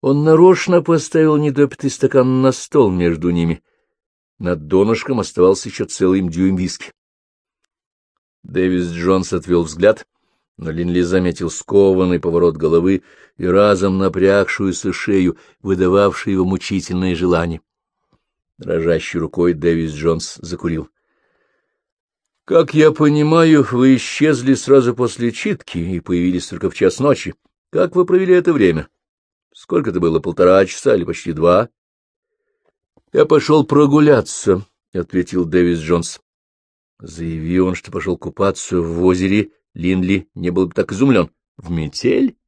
Он нарочно поставил недопитый стакан на стол между ними. Над донышком оставался еще целый дюйм виски. Дэвис Джонс отвел взгляд, но Линли заметил скованный поворот головы и разом напрягшуюся шею, выдававшую его мучительное желание. Дрожащей рукой Дэвис Джонс закурил. — Как я понимаю, вы исчезли сразу после читки и появились только в час ночи. Как вы провели это время? Сколько это было, полтора часа или почти два? — Я пошел прогуляться, — ответил Дэвис Джонс. Заявил он, что пошел купаться в озере, Линли не был бы так изумлен. — В метель?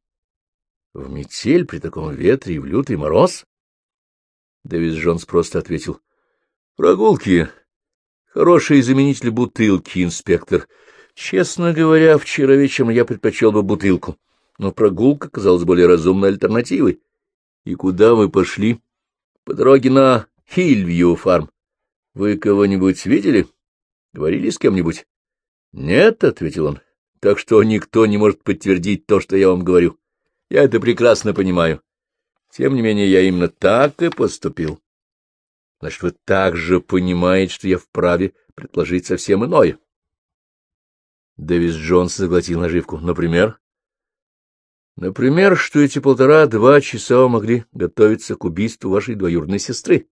— В метель при таком ветре и в лютый мороз? Дэвис Джонс просто ответил. — Прогулки. Хороший заменитель бутылки, инспектор. Честно говоря, вчера вечером я предпочел бы бутылку, но прогулка казалась более разумной альтернативой. — И куда вы пошли? — По дороге на Хильвью фарм. Вы кого-нибудь видели? Говорили с кем-нибудь? — Нет, — ответил он, — так что никто не может подтвердить то, что я вам говорю. Я это прекрасно понимаю. Тем не менее, я именно так и поступил. Значит, вы также понимаете, что я вправе предположить совсем иное. Дэвис Джонс заглотил наживку. Например? Например, что эти полтора-два часа могли готовиться к убийству вашей двоюродной сестры.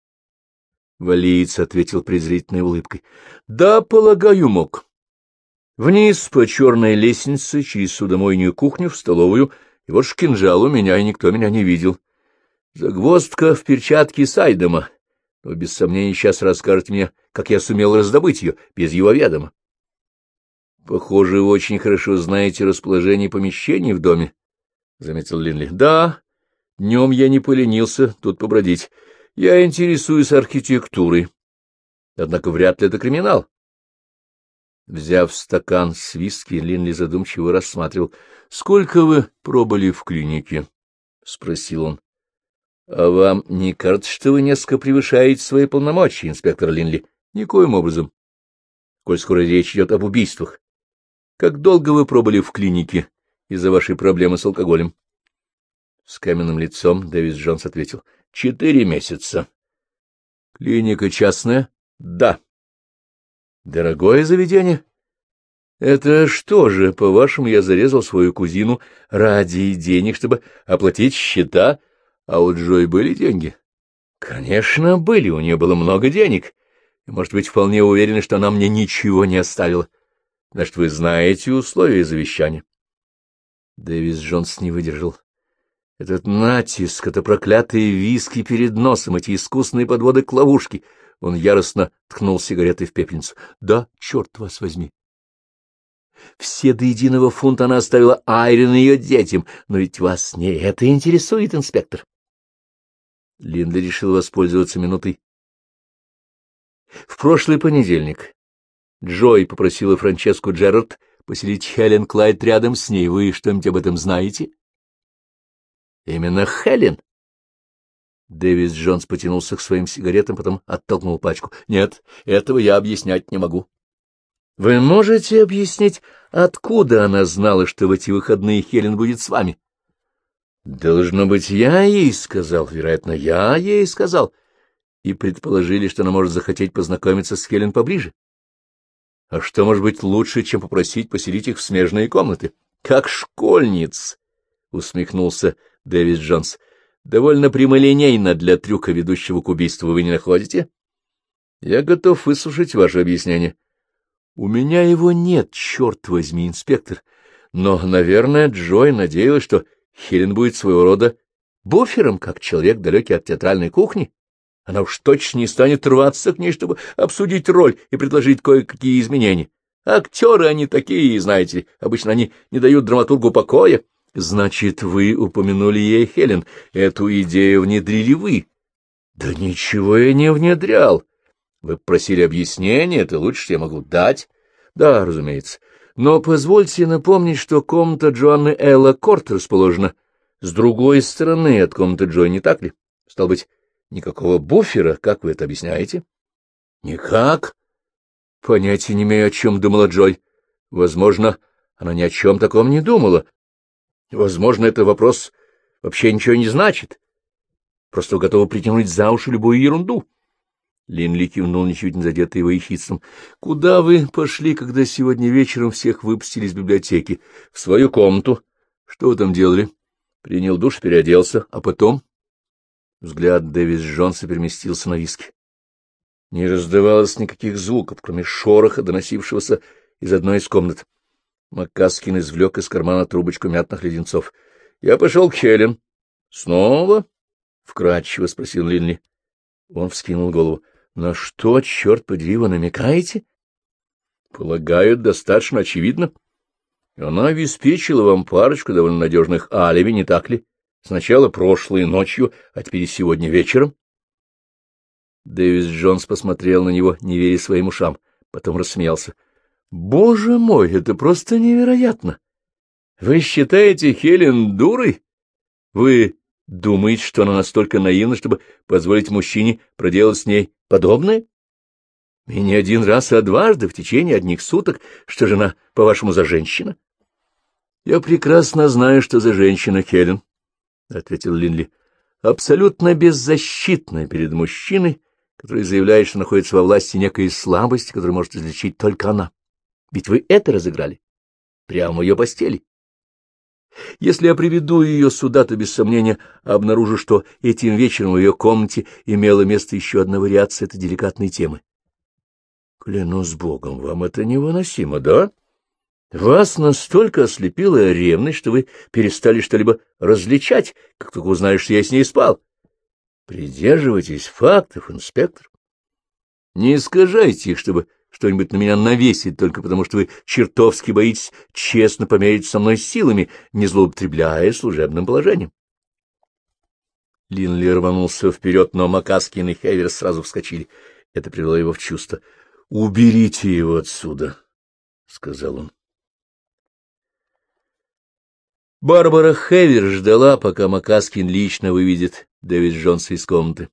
Валиец ответил презрительной улыбкой. — Да, полагаю, мог. Вниз по черной лестнице, через судомойную кухню, в столовую, и вот кинжал у меня, и никто меня не видел. Загвоздка в перчатке Сайдема. Вы без сомнения сейчас расскажете мне, как я сумел раздобыть ее, без его ведома. — Похоже, вы очень хорошо знаете расположение помещений в доме, — заметил Линли. — Да, днем я не поленился тут побродить. Я интересуюсь архитектурой. Однако вряд ли это криминал. Взяв стакан с виски, Линли задумчиво рассматривал. — Сколько вы пробыли в клинике? — спросил он. — А вам не кажется, что вы несколько превышаете свои полномочия, инспектор Линли? — Никоим образом. Коль скоро речь идет об убийствах. Как долго вы пробыли в клинике из-за вашей проблемы с алкоголем? С каменным лицом Дэвис Джонс ответил. — Четыре месяца. Клиника частная? Да. Дорогое заведение? Это что же, по-вашему, я зарезал свою кузину ради денег, чтобы оплатить счета, а у Джой были деньги? Конечно, были, у нее было много денег. И, может быть, вполне уверены, что она мне ничего не оставила. Значит, вы знаете условия завещания. Дэвис Джонс не выдержал. Этот натиск, это проклятые виски перед носом, эти искусные подводы к ловушке. Он яростно ткнул сигаретой в пепельницу. Да, черт вас возьми. Все до единого фунта она оставила Айрин и ее детям, но ведь вас не это интересует, инспектор. Линда решил воспользоваться минутой. В прошлый понедельник Джой попросила Франческу Джерард поселить Хелен Клайд рядом с ней. Вы что-нибудь об этом знаете? — Именно Хелен. Дэвис Джонс потянулся к своим сигаретам, потом оттолкнул пачку. Нет, этого я объяснять не могу. Вы можете объяснить, откуда она знала, что в эти выходные Хелен будет с вами? Должно быть, я ей сказал, вероятно, я ей сказал. И предположили, что она может захотеть познакомиться с Хелен поближе. А что может быть лучше, чем попросить поселить их в смежные комнаты? Как школьниц! — усмехнулся Дэвис Джонс. — Довольно прямолинейно для трюка, ведущего к убийству, вы не находите? — Я готов выслушать ваше объяснение. — У меня его нет, черт возьми, инспектор. Но, наверное, Джой надеялась, что Хелен будет своего рода буфером, как человек, далекий от театральной кухни. Она уж точно не станет рваться к ней, чтобы обсудить роль и предложить кое-какие изменения. Актеры они такие, знаете, обычно они не дают драматургу покоя. — Значит, вы упомянули ей, Хелен, эту идею внедрили вы? — Да ничего я не внедрял. Вы просили объяснения, это лучше, что я могу дать. — Да, разумеется. Но позвольте напомнить, что комната Джоанны Элла Корт расположена с другой стороны от комнаты Джой, не так ли? Стал быть, никакого буфера, как вы это объясняете? — Никак. Понятия не имею, о чем думала Джой. Возможно, она ни о чем таком не думала. Возможно, это вопрос вообще ничего не значит. Просто вы готовы притянуть за уши любую ерунду. Линли кивнул, ничуть не задетый его ехидством. — Куда вы пошли, когда сегодня вечером всех выпустили из библиотеки? — В свою комнату. — Что вы там делали? — Принял душ, переоделся. А потом? Взгляд Дэвис Джонса переместился на виски. Не раздавалось никаких звуков, кроме шороха, доносившегося из одной из комнат. Маккаскин извлек из кармана трубочку мятных леденцов. — Я пошел к Хелен. — Снова? — вкратчиво спросил Линли. Он вскинул голову. На что, черт подери, вы намекаете? Полагаю, достаточно очевидно. Она обеспечила вам парочку довольно надежных алиби, не так ли? Сначала прошлой ночью, а теперь сегодня вечером. Дэвис Джонс посмотрел на него, не веря своим ушам, потом рассмеялся. — Боже мой, это просто невероятно! Вы считаете Хелен дурой? Вы думаете, что она настолько наивна, чтобы позволить мужчине проделать с ней подобное? И не один раз, а дважды в течение одних суток, что жена, по-вашему, за женщина? — Я прекрасно знаю, что за женщина, Хелен, — ответил Линли. — Абсолютно беззащитная перед мужчиной, который заявляет, что находится во власти некой слабости, которую может излечить только она. Ведь вы это разыграли. Прямо в ее постели. Если я приведу ее сюда, то, без сомнения, обнаружу, что этим вечером в ее комнате имела место еще одна вариация этой деликатной темы. Клянусь Богом, вам это невыносимо, да? Вас настолько ослепила ревность, что вы перестали что-либо различать, как только узнаешь, что я с ней спал. Придерживайтесь фактов, инспектор. Не искажайте их, чтобы что-нибудь на меня навесить только потому, что вы чертовски боитесь честно померить со мной силами, не злоупотребляя служебным положением. Линли рванулся вперед, но Макаскин и Хевер сразу вскочили. Это привело его в чувство. — Уберите его отсюда, — сказал он. Барбара Хевер ждала, пока Макаскин лично выведет Дэвид Джонса из комнаты.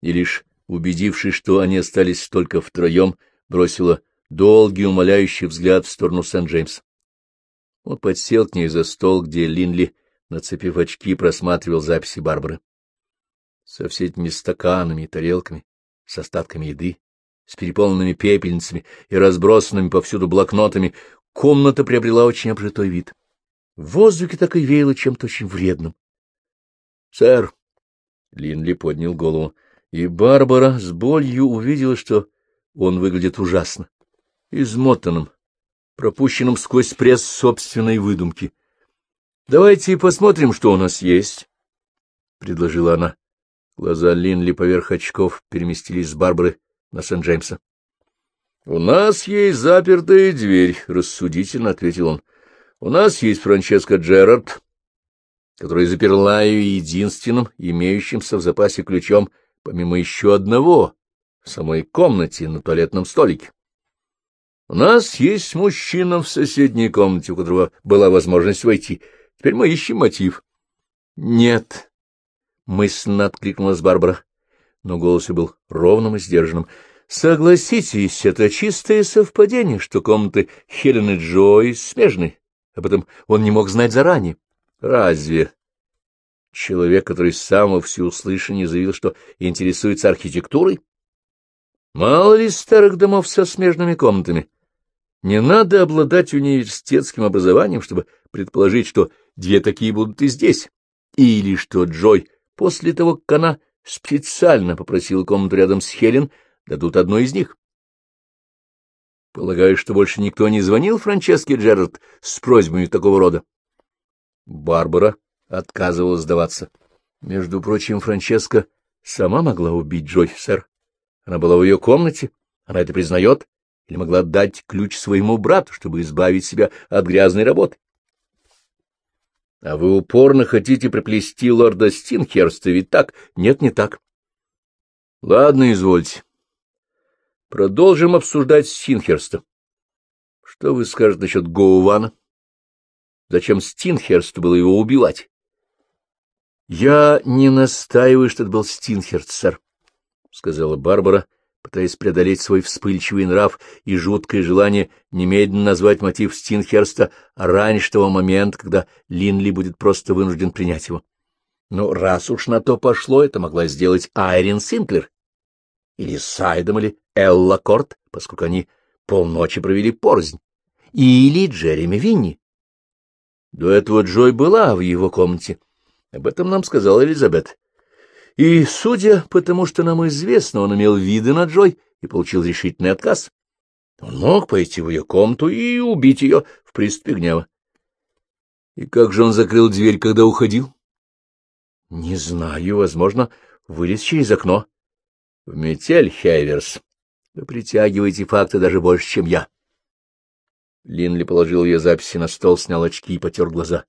И лишь убедившись, что они остались только втроем, бросила долгий умоляющий взгляд в сторону Сент-Джеймс. Он подсел к ней за стол, где Линли, нацепив очки, просматривал записи Барбары. Со всеми стаканами и тарелками, с остатками еды, с переполненными пепельницами и разбросанными повсюду блокнотами, комната приобрела очень обжитой вид. В воздухе так и веяло чем-то очень вредным. — Сэр! — Линли поднял голову, и Барбара с болью увидела, что он выглядит ужасно, измотанным, пропущенным сквозь пресс собственной выдумки. — Давайте посмотрим, что у нас есть, — предложила она. Глаза Линли поверх очков переместились с Барбары на Сент-Джеймса. — У нас есть запертая дверь, — рассудительно ответил он. — У нас есть Франческа Джерард, которая заперла ее единственным, имеющимся в запасе ключом, помимо еще одного, в самой комнате на туалетном столике. У нас есть мужчина в соседней комнате, у которого была возможность войти. Теперь мы ищем мотив. — Нет, — мысленно откликнулась Барбара, но голос был ровным и сдержанным. — Согласитесь, это чистое совпадение, что комнаты Хелен и Джой смежны. Об этом он не мог знать заранее. — Разве? Человек, который с самого всеуслышания заявил, что интересуется архитектурой? Мало ли старых домов со смежными комнатами. Не надо обладать университетским образованием, чтобы предположить, что две такие будут и здесь. Или что Джой, после того, как она специально попросила комнату рядом с Хелен, дадут одну из них. Полагаю, что больше никто не звонил Франческе Джерард с просьбами такого рода. Барбара отказывалась сдаваться. Между прочим, Франческа сама могла убить Джой, сэр. Она была в ее комнате, она это признает, или могла дать ключ своему брату, чтобы избавить себя от грязной работы. А вы упорно хотите приплести лорда Стинхерста, ведь так? Нет, не так. Ладно, извольте. Продолжим обсуждать Стинхерста. Что вы скажете насчет Гоувана? Зачем Стинхерсту было его убивать? Я не настаиваю, что это был Стинхерст, сэр. — сказала Барбара, пытаясь преодолеть свой вспыльчивый нрав и жуткое желание немедленно назвать мотив Стинхерста раньше того момента, когда Линли будет просто вынужден принять его. Но раз уж на то пошло, это могла сделать Айрин Синклер. Или Сайдом, или Элла Корт, поскольку они полночи провели порознь. Или Джереми Винни. До этого Джой была в его комнате. Об этом нам сказала Элизабет. И, судя по тому, что нам известно, он имел виды на Джой и получил решительный отказ. Он мог пойти в ее комнату и убить ее в приступе гнева. И как же он закрыл дверь, когда уходил? — Не знаю, возможно, вылез через окно. — В метель, Хейверс. Вы притягиваете факты даже больше, чем я. Линли положил ее записи на стол, снял очки и потер глаза.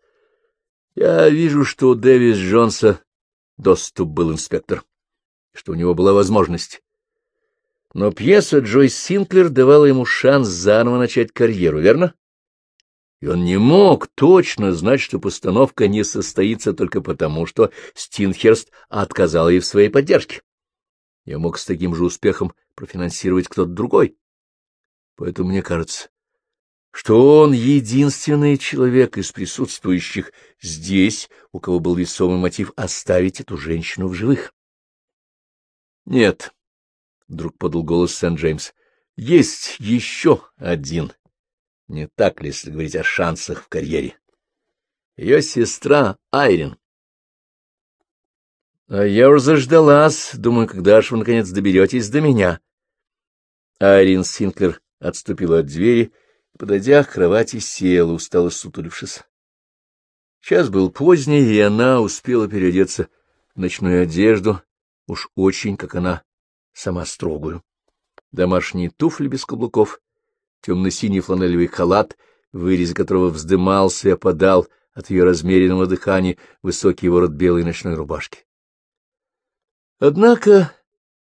— Я вижу, что у Дэвис Джонса доступ был инспектор, что у него была возможность. Но пьеса Джойс Синклер давала ему шанс заново начать карьеру, верно? И он не мог точно знать, что постановка не состоится только потому, что Стинхерст отказал ей в своей поддержке. Я мог с таким же успехом профинансировать кто-то другой. Поэтому мне кажется, что он единственный человек из присутствующих здесь, у кого был весомый мотив оставить эту женщину в живых. — Нет, — вдруг подал голос Сент-Джеймс, — есть еще один. Не так ли, если говорить о шансах в карьере? Ее сестра Айрин. — А я уже заждалась. Думаю, когда же вы, наконец, доберетесь до меня? Айрин Синклер отступила от двери подойдя к кровати, села, устало сутулившись. Час был поздний, и она успела переодеться в ночную одежду, уж очень, как она, сама строгую. Домашние туфли без каблуков, темно-синий фланелевый халат, вырез которого вздымался и опадал от ее размеренного дыхания высокий ворот белой ночной рубашки. Однако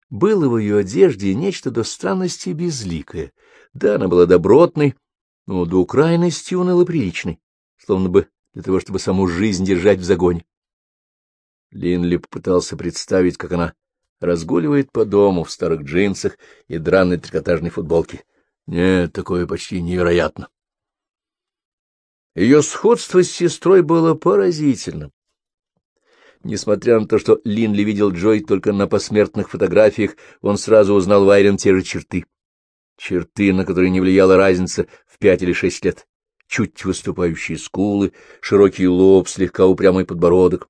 было в ее одежде нечто до странности безликое. Да, она была добротной, но до крайности уныло приличный, словно бы для того, чтобы саму жизнь держать в загоне. Линли попытался представить, как она разгуливает по дому в старых джинсах и драной трикотажной футболке. Нет, такое почти невероятно. Ее сходство с сестрой было поразительным. Несмотря на то, что Линли видел Джой только на посмертных фотографиях, он сразу узнал в те же черты. Черты, на которые не влияла разница в пять или шесть лет. Чуть выступающие скулы, широкий лоб, слегка упрямый подбородок.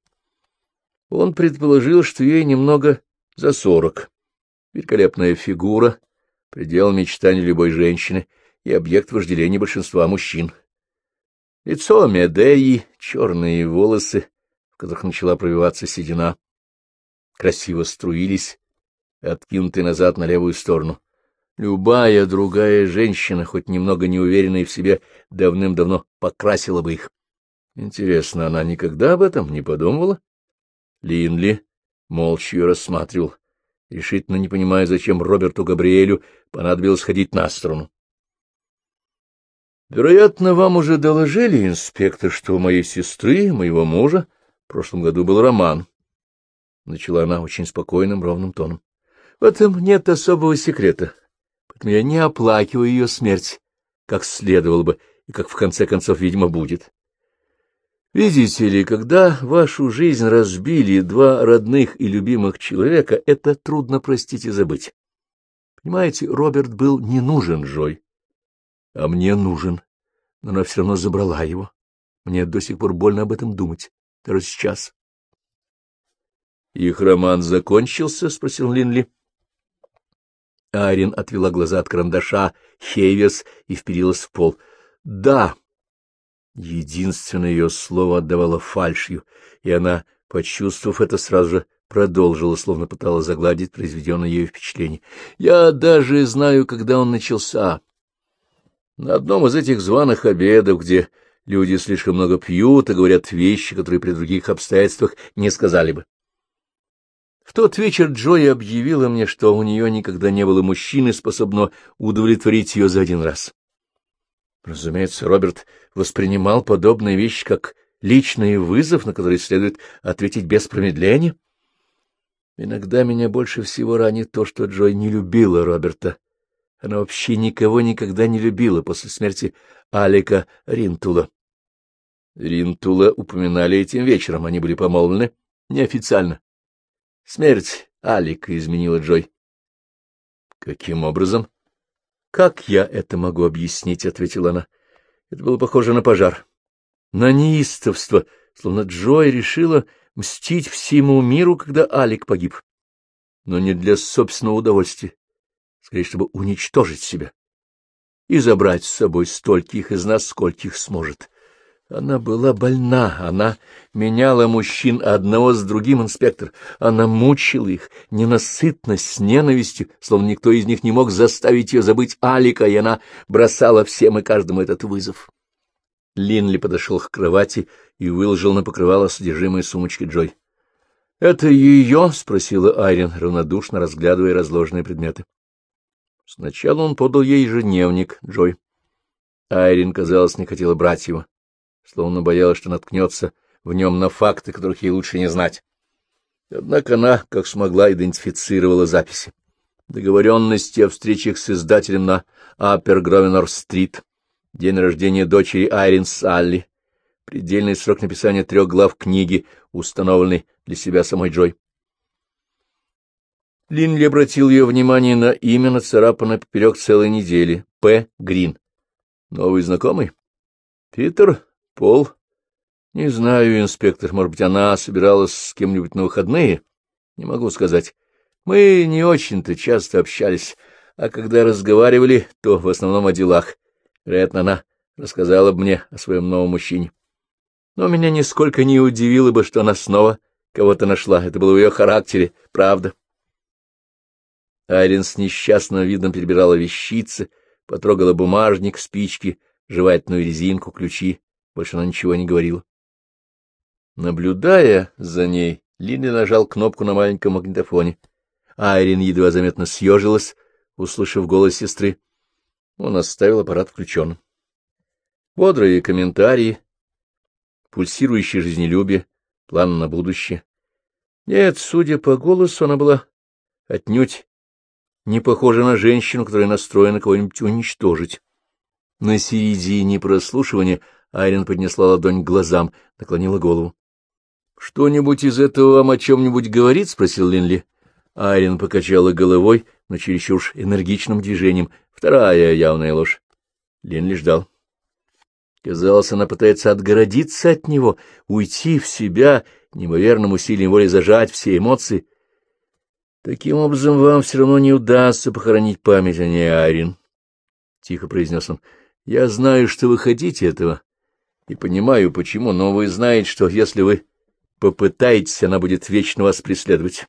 Он предположил, что ей немного за сорок. Великолепная фигура, предел мечтаний любой женщины и объект вожделения большинства мужчин. Лицо Медеи, черные волосы, которых начала пробиваться седина, красиво струились, откинутые назад на левую сторону. Любая другая женщина, хоть немного неуверенная в себе, давным-давно покрасила бы их. Интересно, она никогда об этом не подумывала? Линли молча ее рассматривал, решительно не понимая, зачем Роберту Габриэлю понадобилось ходить на сторону. Вероятно, вам уже доложили, инспектор, что у моей сестры, моего мужа, прошлом году был роман. Начала она очень спокойным, ровным тоном. В этом нет особого секрета поэтому я не оплакиваю ее смерть, как следовало бы, и как в конце концов, видимо, будет. Видите ли, когда вашу жизнь разбили два родных и любимых человека, это трудно простить и забыть. Понимаете, Роберт был не нужен Джой, а мне нужен, но она все равно забрала его. Мне до сих пор больно об этом думать, даже сейчас. — Их роман закончился? — спросил Линли. Арин отвела глаза от карандаша, Хейверс и вперилась в пол. — Да. Единственное ее слово отдавало фальшью, и она, почувствовав это, сразу же продолжила, словно пыталась загладить произведенное ею впечатление. — Я даже знаю, когда он начался. На одном из этих званых обедов, где люди слишком много пьют и говорят вещи, которые при других обстоятельствах не сказали бы. В тот вечер Джои объявила мне, что у нее никогда не было мужчины, способного удовлетворить ее за один раз. Разумеется, Роберт воспринимал подобные вещи как личный вызов, на который следует ответить без промедления. Иногда меня больше всего ранит то, что Джой не любила Роберта. Она вообще никого никогда не любила после смерти Алика Ринтула. Ринтула упоминали этим вечером, они были помолвлены неофициально. Смерть Алика изменила Джой. Каким образом? Как я это могу объяснить? — ответила она. Это было похоже на пожар. На неистовство, словно Джой решила мстить всему миру, когда Алик погиб. Но не для собственного удовольствия, скорее, чтобы уничтожить себя и забрать с собой стольких из нас, скольких сможет. Она была больна, она меняла мужчин одного с другим, инспектор. Она мучила их, ненасытность, с ненавистью, словно никто из них не мог заставить ее забыть Алика, и она бросала всем и каждому этот вызов. Линли подошел к кровати и выложил на покрывало содержимое сумочки Джой. — Это ее? — спросила Айрин, равнодушно разглядывая разложенные предметы. Сначала он подал ей ежедневник Джой. Айрин, казалось, не хотела брать его словно боялась, что наткнется в нем на факты, которых ей лучше не знать. Однако она, как смогла, идентифицировала записи. Договоренности о встречах с издателем на Аппер Гровенор-стрит, день рождения дочери Айрин Салли, предельный срок написания трех глав книги, установленный для себя самой Джой. Линли обратил ее внимание на имя, нацарапанное поперек целой недели — П. Грин. Новый знакомый? Питер Пол? Не знаю, инспектор, может быть, она собиралась с кем-нибудь на выходные? Не могу сказать. Мы не очень-то часто общались, а когда разговаривали, то в основном о делах. Вероятно, она рассказала бы мне о своем новом мужчине. Но меня нисколько не удивило бы, что она снова кого-то нашла. Это было в ее характере, правда. Айрин с несчастным видом перебирала вещицы, потрогала бумажник, спички, жевательную резинку, ключи. Больше она ничего не говорила. Наблюдая за ней, Линли нажал кнопку на маленьком магнитофоне. Айрин едва заметно съежилась, услышав голос сестры. Он оставил аппарат включенным. Бодрые комментарии, пульсирующее жизнелюбие, план на будущее. Нет, судя по голосу, она была отнюдь не похожа на женщину, которая настроена кого-нибудь уничтожить. На середине прослушивания Айрин поднесла ладонь к глазам, наклонила голову. — Что-нибудь из этого вам о чем-нибудь говорит? — спросил Линли. Айрин покачала головой, но чересчур уж энергичным движением. Вторая явная ложь. Линли ждал. Казалось, она пытается отгородиться от него, уйти в себя, неимоверным усилием воли зажать все эмоции. Таким образом, вам все равно не удастся похоронить память о ней, Айрин, — тихо произнес он. — Я знаю, что вы хотите этого, и понимаю, почему, но вы знаете, что если вы попытаетесь, она будет вечно вас преследовать.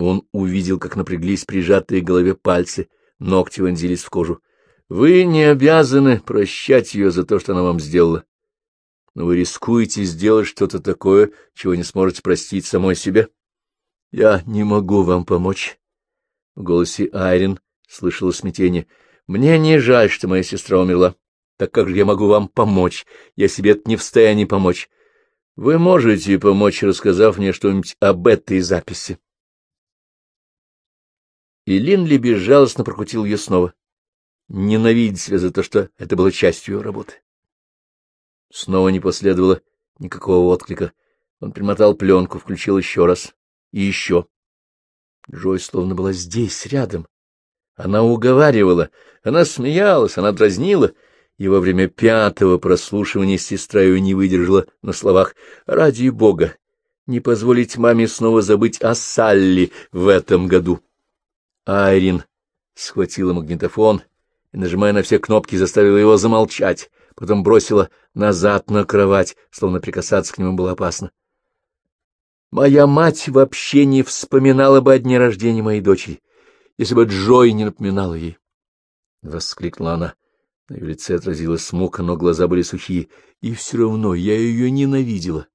Он увидел, как напряглись прижатые к голове пальцы, ногти вонзились в кожу. Вы не обязаны прощать ее за то, что она вам сделала, но вы рискуете сделать что-то такое, чего не сможете простить самой себе. Я не могу вам помочь. В голосе Айрин слышала смятение. Мне не жаль, что моя сестра умерла. Так как же я могу вам помочь? Я себе не в состоянии помочь. Вы можете помочь, рассказав мне что-нибудь об этой записи. И Линли безжалостно прокрутил ее снова. Ненавидеть себя за то, что это было частью его работы. Снова не последовало никакого отклика. Он примотал пленку, включил еще раз. И еще. Джой словно была здесь, рядом. Она уговаривала, она смеялась, она дразнила — и во время пятого прослушивания сестра ее не выдержала на словах «Ради Бога, не позволить маме снова забыть о Салли в этом году». Айрин схватила магнитофон и, нажимая на все кнопки, заставила его замолчать, потом бросила назад на кровать, словно прикасаться к нему было опасно. Моя мать вообще не вспоминала бы о дне рождения моей дочери, если бы Джой не напоминала ей. — воскликнула она. На ее лице отразилась смука, но глаза были сухие. И все равно я ее ненавидела.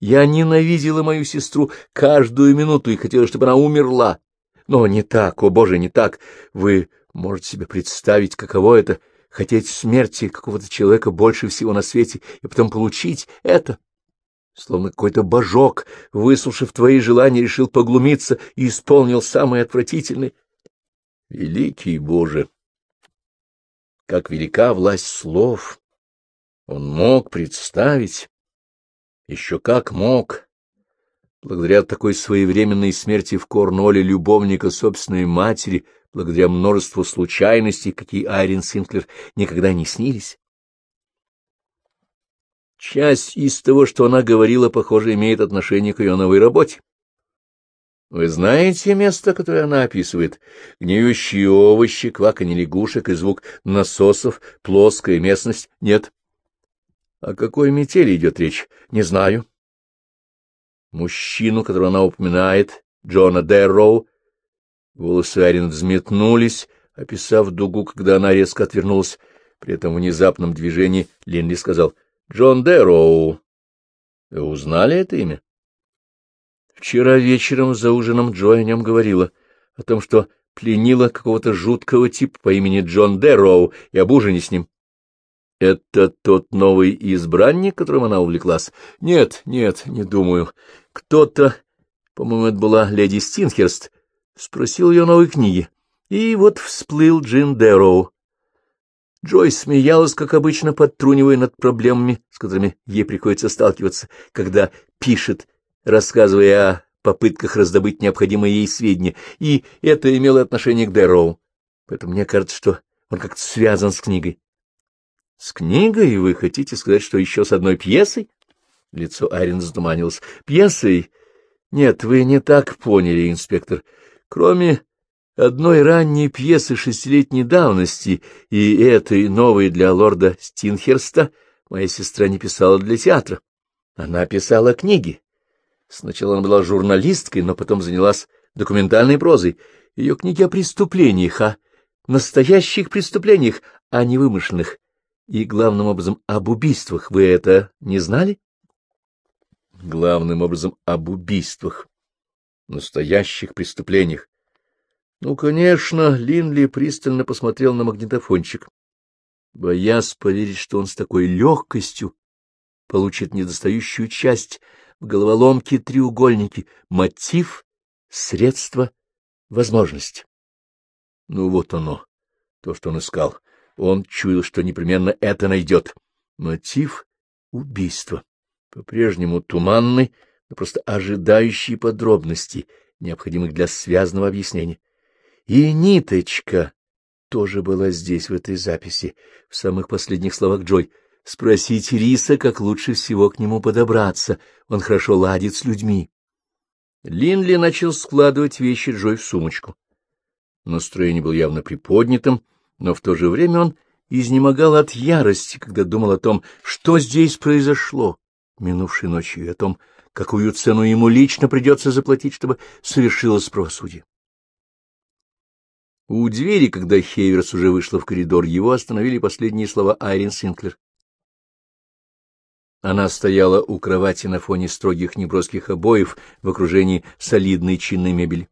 Я ненавидела мою сестру каждую минуту и хотела, чтобы она умерла. Но не так, о боже, не так. Вы можете себе представить, каково это — хотеть смерти какого-то человека больше всего на свете и потом получить это. Словно какой-то божок, выслушав твои желания, решил поглумиться и исполнил самое отвратительное. Великий Боже! как велика власть слов. Он мог представить, еще как мог, благодаря такой своевременной смерти в Корноле любовника собственной матери, благодаря множеству случайностей, какие Айрин Синклер никогда не снились. Часть из того, что она говорила, похоже, имеет отношение к ее новой работе. Вы знаете место, которое она описывает? Гниющие овощи, кваканье лягушек и звук насосов, плоская местность? Нет. О какой метели идет речь? Не знаю. Мужчину, которого она упоминает, Джона Дэрроу, волосы Арин взметнулись, описав дугу, когда она резко отвернулась. При этом внезапном движении Линли сказал «Джон Дэрроу». Вы узнали это имя? Вчера вечером за ужином Джой о нем говорила, о том, что пленила какого-то жуткого типа по имени Джон Дэрроу и об ужине с ним. Это тот новый избранник, которым она увлеклась? Нет, нет, не думаю. Кто-то, по-моему, это была леди Стинхерст, спросил ее новой книги. И вот всплыл Джин Дэрроу. Джой смеялась, как обычно, подтрунивая над проблемами, с которыми ей приходится сталкиваться, когда пишет рассказывая о попытках раздобыть необходимые ей сведения, и это имело отношение к Дэроу. Поэтому мне кажется, что он как-то связан с книгой. — С книгой? Вы хотите сказать, что еще с одной пьесой? Лицо Айрин затуманилось. — Пьесой? Нет, вы не так поняли, инспектор. Кроме одной ранней пьесы шестилетней давности и этой новой для лорда Стинхерста, моя сестра не писала для театра. Она писала книги Сначала она была журналисткой, но потом занялась документальной прозой. Ее книги о преступлениях, о настоящих преступлениях, а не вымышленных. И, главным образом, об убийствах. Вы это не знали? Главным образом, об убийствах. Настоящих преступлениях. Ну, конечно, Линли пристально посмотрел на магнитофончик, боясь поверить, что он с такой легкостью получит недостающую часть в головоломке треугольники — мотив, средство, возможность. Ну вот оно, то, что он искал. Он чуял, что непременно это найдет. Мотив — убийство. По-прежнему туманный, но просто ожидающий подробностей, необходимых для связанного объяснения. И ниточка тоже была здесь, в этой записи, в самых последних словах Джой — Спросите Риса, как лучше всего к нему подобраться. Он хорошо ладит с людьми. Линли начал складывать вещи Джой в сумочку. Настроение было явно приподнятым, но в то же время он изнемогал от ярости, когда думал о том, что здесь произошло минувшей ночью, и о том, какую цену ему лично придется заплатить, чтобы совершилось правосудие. У двери, когда Хейверс уже вышла в коридор, его остановили последние слова Айрин Синклер. Она стояла у кровати на фоне строгих неброских обоев в окружении солидной чинной мебели.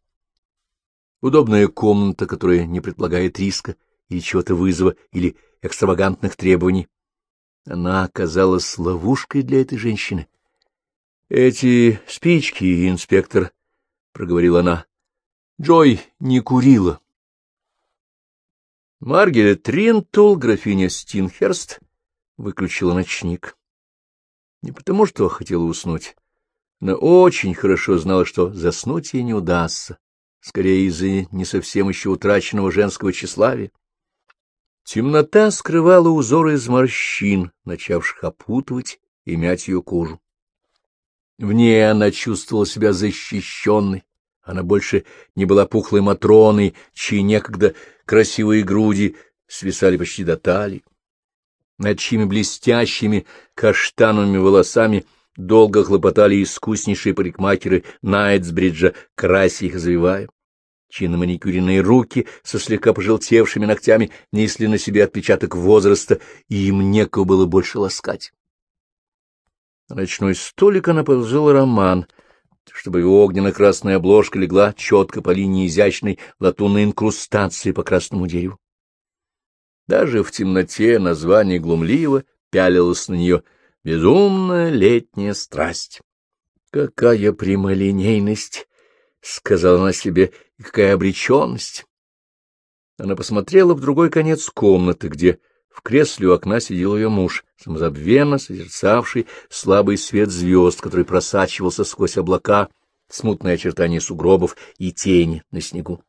Удобная комната, которая не предполагает риска или чего-то вызова, или экстравагантных требований. Она оказалась ловушкой для этой женщины. — Эти спички, инспектор, — проговорила она. Джой не курила. Маргарет Ринтул, графиня Стинхерст, выключила ночник. Не потому, что хотела уснуть, но очень хорошо знала, что заснуть ей не удастся, скорее из-за не совсем еще утраченного женского тщеславия. Темнота скрывала узоры из морщин, начавших опутывать и мять ее кожу. В ней она чувствовала себя защищенной, она больше не была пухлой Матроной, чьи некогда красивые груди свисали почти до талии над чьими блестящими каштановыми волосами долго хлопотали искуснейшие парикмахеры Найтсбриджа, крася их завивая. На маникюренные руки со слегка пожелтевшими ногтями несли на себе отпечаток возраста, и им некого было больше ласкать. На ночной столик она положила роман, чтобы его огненно-красная обложка легла четко по линии изящной латунной инкрустации по красному дереву. Даже в темноте название глумливо пялилось на нее «Безумная летняя страсть». «Какая прямолинейность!» — сказала она себе, — «и какая обреченность!» Она посмотрела в другой конец комнаты, где в кресле у окна сидел ее муж, самозабвенно созерцавший слабый свет звезд, который просачивался сквозь облака смутные очертания сугробов и тени на снегу.